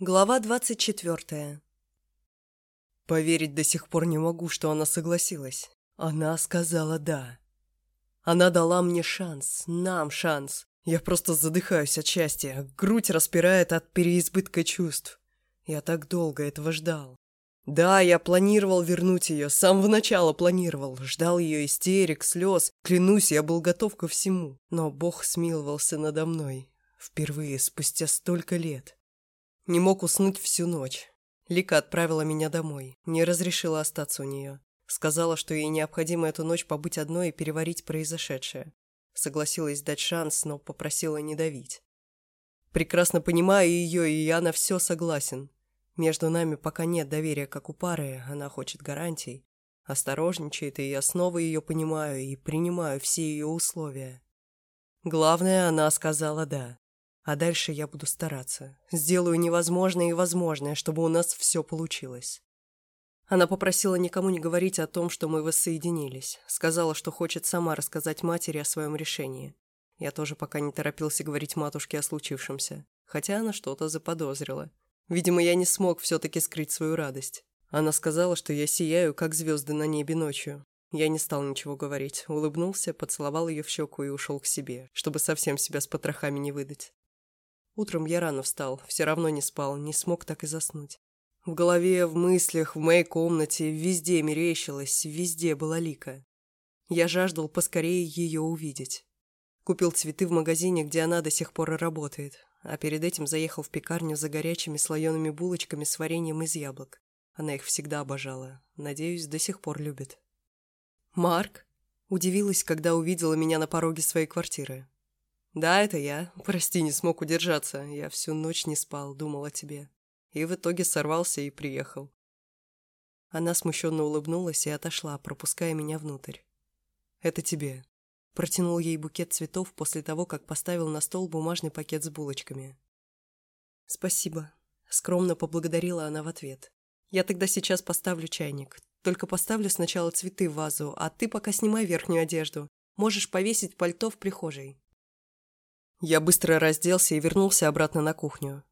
Глава двадцать четвертая. Поверить до сих пор не могу, что она согласилась. Она сказала «да». Она дала мне шанс, нам шанс. Я просто задыхаюсь от счастья, грудь распирает от переизбытка чувств. Я так долго этого ждал. Да, я планировал вернуть ее, с самого начала планировал, ждал ее истерик, слез. Клянусь, я был готов ко всему. Но Бог смиловался надо мной. Впервые, спустя столько лет. Не мог уснуть всю ночь. Лика отправила меня домой, не разрешила остаться у нее. Сказала, что ей необходимо эту ночь побыть одной и переварить произошедшее. Согласилась дать шанс, но попросила не давить. Прекрасно понимаю ее, и я на все согласен. Между нами пока нет доверия, как у пары, она хочет гарантий. Осторожничает, и я снова ее понимаю и принимаю все ее условия. Главное, она сказала «да». А дальше я буду стараться. Сделаю невозможное и возможное, чтобы у нас все получилось. Она попросила никому не говорить о том, что мы воссоединились. Сказала, что хочет сама рассказать матери о своем решении. Я тоже пока не торопился говорить матушке о случившемся. Хотя она что-то заподозрила. Видимо, я не смог все-таки скрыть свою радость. Она сказала, что я сияю, как звезды на небе ночью. Я не стал ничего говорить, улыбнулся, поцеловал ее в щеку и ушел к себе, чтобы совсем себя с потрохами не выдать. Утром я рано встал, все равно не спал, не смог так и заснуть. В голове, в мыслях, в моей комнате, везде мерещилось, везде была Лика. Я жаждал поскорее ее увидеть. Купил цветы в магазине, где она до сих пор работает, а перед этим заехал в пекарню за горячими слоеными булочками с вареньем из яблок. Она их всегда обожала. Надеюсь, до сих пор любит. «Марк?» Удивилась, когда увидела меня на пороге своей квартиры. «Да, это я. Прости, не смог удержаться. Я всю ночь не спал, думал о тебе. И в итоге сорвался и приехал». Она смущенно улыбнулась и отошла, пропуская меня внутрь. «Это тебе». Протянул ей букет цветов после того, как поставил на стол бумажный пакет с булочками. «Спасибо», — скромно поблагодарила она в ответ. «Я тогда сейчас поставлю чайник. Только поставлю сначала цветы в вазу, а ты пока снимай верхнюю одежду. Можешь повесить пальто в прихожей». Я быстро разделся и вернулся обратно на кухню.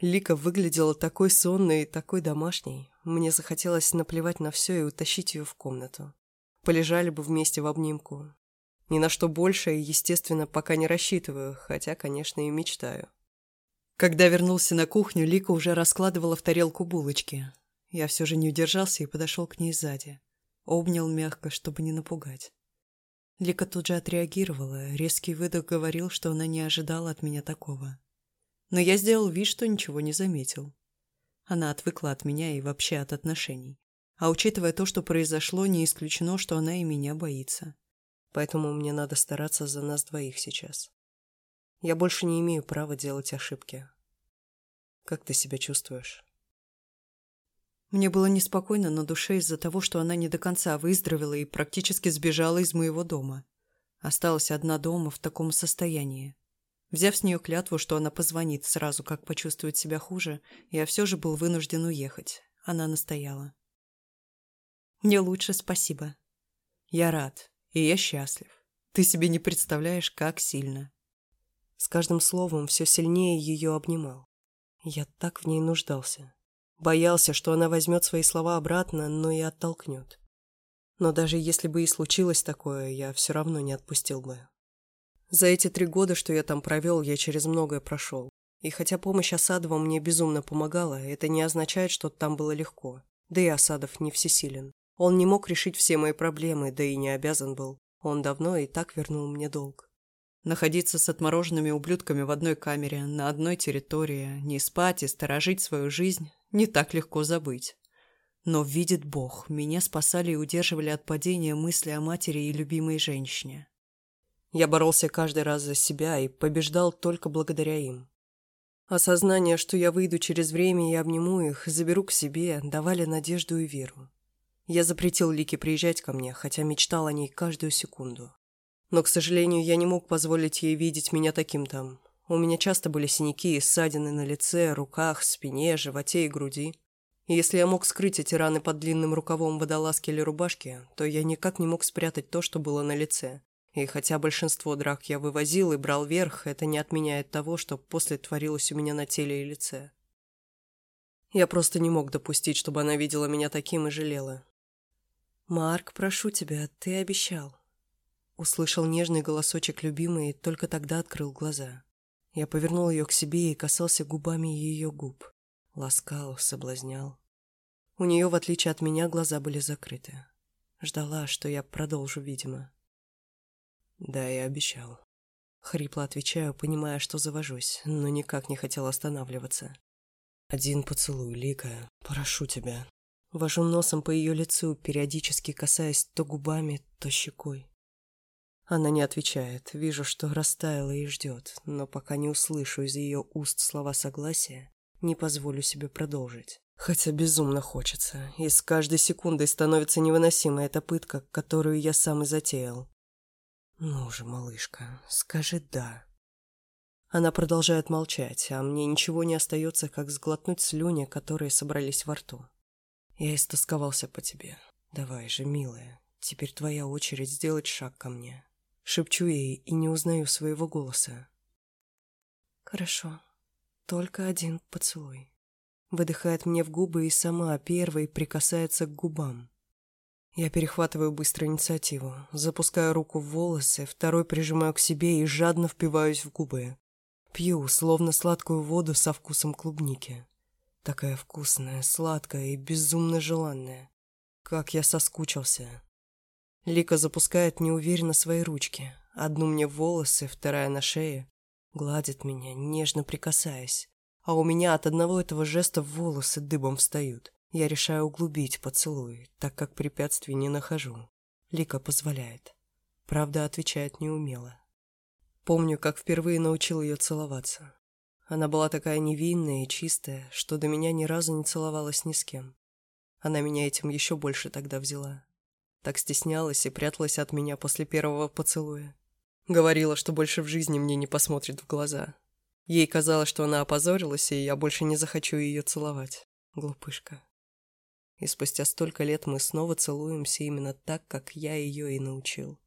Лика выглядела такой сонной и такой домашней. Мне захотелось наплевать на все и утащить ее в комнату. Полежали бы вместе в обнимку. Ни на что больше естественно, пока не рассчитываю, хотя, конечно, и мечтаю. Когда вернулся на кухню, Лика уже раскладывала в тарелку булочки. Я все же не удержался и подошел к ней сзади. Обнял мягко, чтобы не напугать. Лика тут же отреагировала. Резкий выдох говорил, что она не ожидала от меня такого. Но я сделал вид, что ничего не заметил. Она отвыкла от меня и вообще от отношений. А учитывая то, что произошло, не исключено, что она и меня боится. Поэтому мне надо стараться за нас двоих сейчас. Я больше не имею права делать ошибки. Как ты себя чувствуешь? Мне было неспокойно на душе из-за того, что она не до конца выздоровела и практически сбежала из моего дома. Осталась одна дома в таком состоянии. Взяв с нее клятву, что она позвонит сразу, как почувствует себя хуже, я все же был вынужден уехать. Она настояла. «Мне лучше, спасибо. Я рад, и я счастлив. Ты себе не представляешь, как сильно». С каждым словом все сильнее ее обнимал. Я так в ней нуждался. Боялся, что она возьмет свои слова обратно, но и оттолкнет. Но даже если бы и случилось такое, я все равно не отпустил бы. За эти три года, что я там провел, я через многое прошел. И хотя помощь Осадова мне безумно помогала, это не означает, что там было легко. Да и Осадов не всесилен. Он не мог решить все мои проблемы, да и не обязан был. Он давно и так вернул мне долг. Находиться с отмороженными ублюдками в одной камере, на одной территории, не спать и сторожить свою жизнь не так легко забыть. Но видит Бог, меня спасали и удерживали от падения мысли о матери и любимой женщине. Я боролся каждый раз за себя и побеждал только благодаря им. Осознание, что я выйду через время и обниму их, заберу к себе, давали надежду и веру. Я запретил Лике приезжать ко мне, хотя мечтал о ней каждую секунду. Но, к сожалению, я не мог позволить ей видеть меня таким там. У меня часто были синяки и ссадины на лице, руках, спине, животе и груди. Если я мог скрыть эти раны под длинным рукавом водолазки или рубашки, то я никак не мог спрятать то, что было на лице. И хотя большинство драк я вывозил и брал верх, это не отменяет того, что после творилось у меня на теле и лице. Я просто не мог допустить, чтобы она видела меня таким и жалела. «Марк, прошу тебя, ты обещал». Услышал нежный голосочек любимый и только тогда открыл глаза. Я повернул ее к себе и касался губами ее губ. Ласкал, соблазнял. У нее, в отличие от меня, глаза были закрыты. Ждала, что я продолжу, видимо. Да, я обещал. Хрипло отвечаю, понимая, что завожусь, но никак не хотел останавливаться. Один поцелуй, Лика, прошу тебя. Вожу носом по ее лицу, периодически касаясь то губами, то щекой. Она не отвечает, вижу, что растаяла и ждет, но пока не услышу из ее уст слова согласия, не позволю себе продолжить. Хотя безумно хочется, и с каждой секундой становится невыносимой эта пытка, которую я сам и затеял. «Ну же, малышка, скажи «да». Она продолжает молчать, а мне ничего не остается, как сглотнуть слюни, которые собрались во рту. Я истосковался по тебе. Давай же, милая, теперь твоя очередь сделать шаг ко мне. Шепчу ей и не узнаю своего голоса. Хорошо, только один поцелуй. Выдыхает мне в губы и сама первой прикасается к губам. Я перехватываю быстро инициативу, запускаю руку в волосы, второй прижимаю к себе и жадно впиваюсь в губы. Пью, словно сладкую воду со вкусом клубники. Такая вкусная, сладкая и безумно желанная. Как я соскучился. Лика запускает неуверенно свои ручки. Одну мне в волосы, вторая на шее. Гладит меня, нежно прикасаясь. А у меня от одного этого жеста волосы дыбом встают. Я решаю углубить поцелуй, так как препятствий не нахожу. Лика позволяет. Правда, отвечает неумело. Помню, как впервые научил ее целоваться. Она была такая невинная и чистая, что до меня ни разу не целовалась ни с кем. Она меня этим еще больше тогда взяла. Так стеснялась и пряталась от меня после первого поцелуя. Говорила, что больше в жизни мне не посмотрит в глаза. Ей казалось, что она опозорилась, и я больше не захочу ее целовать. Глупышка. И спустя столько лет мы снова целуемся именно так, как я ее и научил.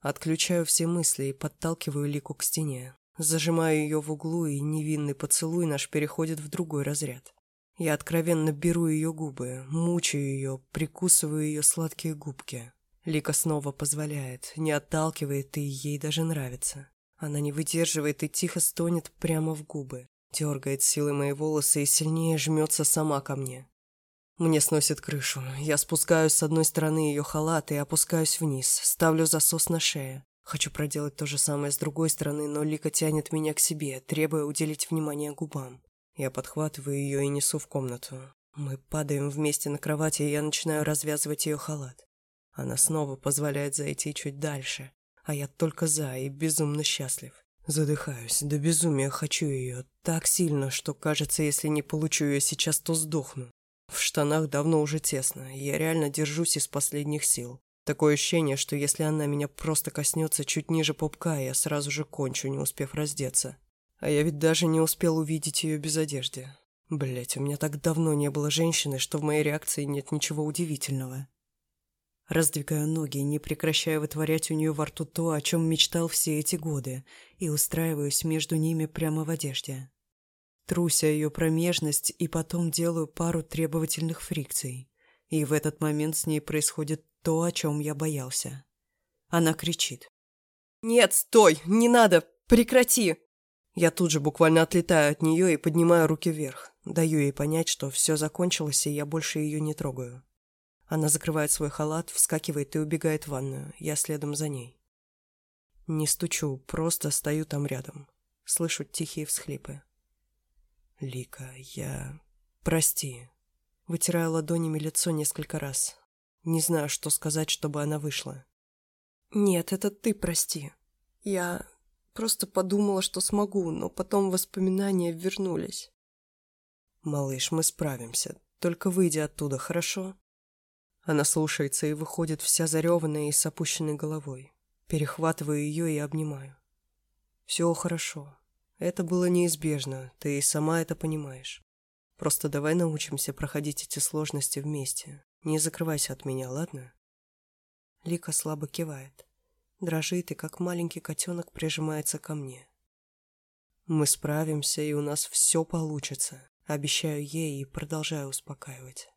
Отключаю все мысли и подталкиваю Лику к стене. Зажимаю ее в углу, и невинный поцелуй наш переходит в другой разряд. Я откровенно беру ее губы, мучаю ее, прикусываю ее сладкие губки. Лика снова позволяет, не отталкивает, и ей даже нравится. Она не выдерживает и тихо стонет прямо в губы. Дергает силой мои волосы и сильнее жмется сама ко мне. Мне сносит крышу. Я спускаюсь с одной стороны ее халата и опускаюсь вниз. Ставлю засос на шее. Хочу проделать то же самое с другой стороны, но Лика тянет меня к себе, требуя уделить внимание губам. Я подхватываю ее и несу в комнату. Мы падаем вместе на кровати, и я начинаю развязывать ее халат. Она снова позволяет зайти чуть дальше, а я только за и безумно счастлив. Задыхаюсь, до безумия хочу ее, так сильно, что кажется, если не получу ее сейчас, то сдохну. В штанах давно уже тесно, я реально держусь из последних сил. Такое ощущение, что если она меня просто коснется чуть ниже пупка, я сразу же кончу, не успев раздеться. А я ведь даже не успел увидеть ее без одежды. Блять, у меня так давно не было женщины, что в моей реакции нет ничего удивительного. Раздвигаю ноги, не прекращая вытворять у нее во рту то, о чем мечтал все эти годы, и устраиваюсь между ними прямо в одежде. Труся ее промежность и потом делаю пару требовательных фрикций. И в этот момент с ней происходит то, о чем я боялся. Она кричит. «Нет, стой! Не надо! Прекрати!» Я тут же буквально отлетаю от нее и поднимаю руки вверх. Даю ей понять, что все закончилось, и я больше ее не трогаю. Она закрывает свой халат, вскакивает и убегает в ванную. Я следом за ней. Не стучу, просто стою там рядом. Слышу тихие всхлипы. Лика, я... Прости. Вытираю ладонями лицо несколько раз. Не знаю, что сказать, чтобы она вышла. Нет, это ты прости. Я просто подумала, что смогу, но потом воспоминания вернулись. Малыш, мы справимся. Только выйди оттуда, хорошо? Она слушается и выходит вся зареванная и с опущенной головой. Перехватываю ее и обнимаю. Все хорошо. Это было неизбежно, ты и сама это понимаешь. Просто давай научимся проходить эти сложности вместе. Не закрывайся от меня, ладно?» Лика слабо кивает. Дрожит и, как маленький котенок, прижимается ко мне. «Мы справимся, и у нас все получится. Обещаю ей и продолжаю успокаивать.